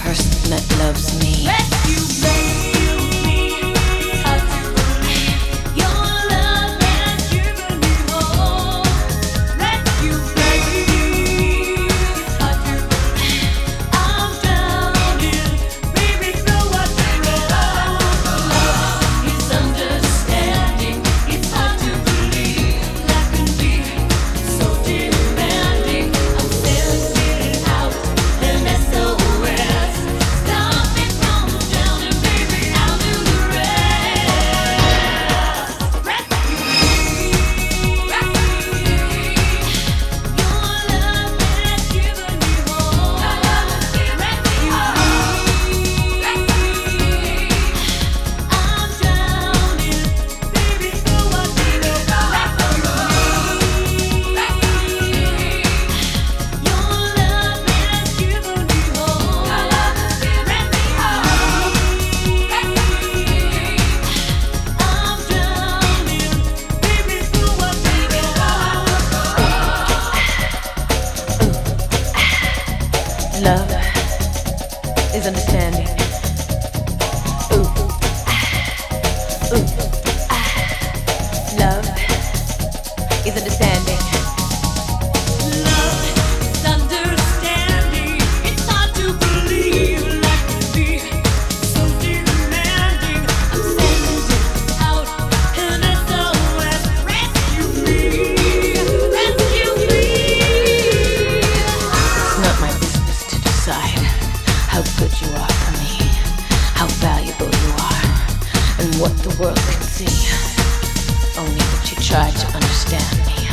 person that loves me. Is understanding. How valuable you are, and what the world can see. Only that you try to understand me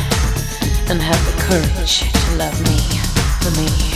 and have the courage to love me for me.